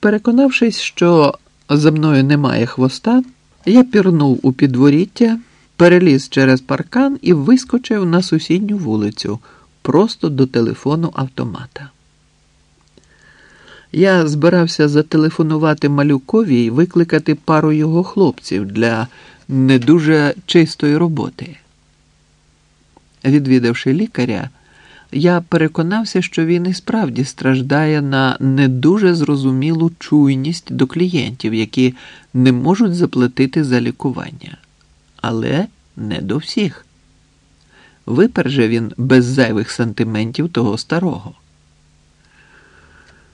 Переконавшись, що за мною немає хвоста, я пірнув у підворіття, переліз через паркан і вискочив на сусідню вулицю просто до телефону автомата. Я збирався зателефонувати малюкові і викликати пару його хлопців для не дуже чистої роботи. Відвідавши лікаря, я переконався, що він і справді страждає на не дуже зрозумілу чуйність до клієнтів, які не можуть заплатити за лікування. Але не до всіх. Випер же він без зайвих сантиментів того старого.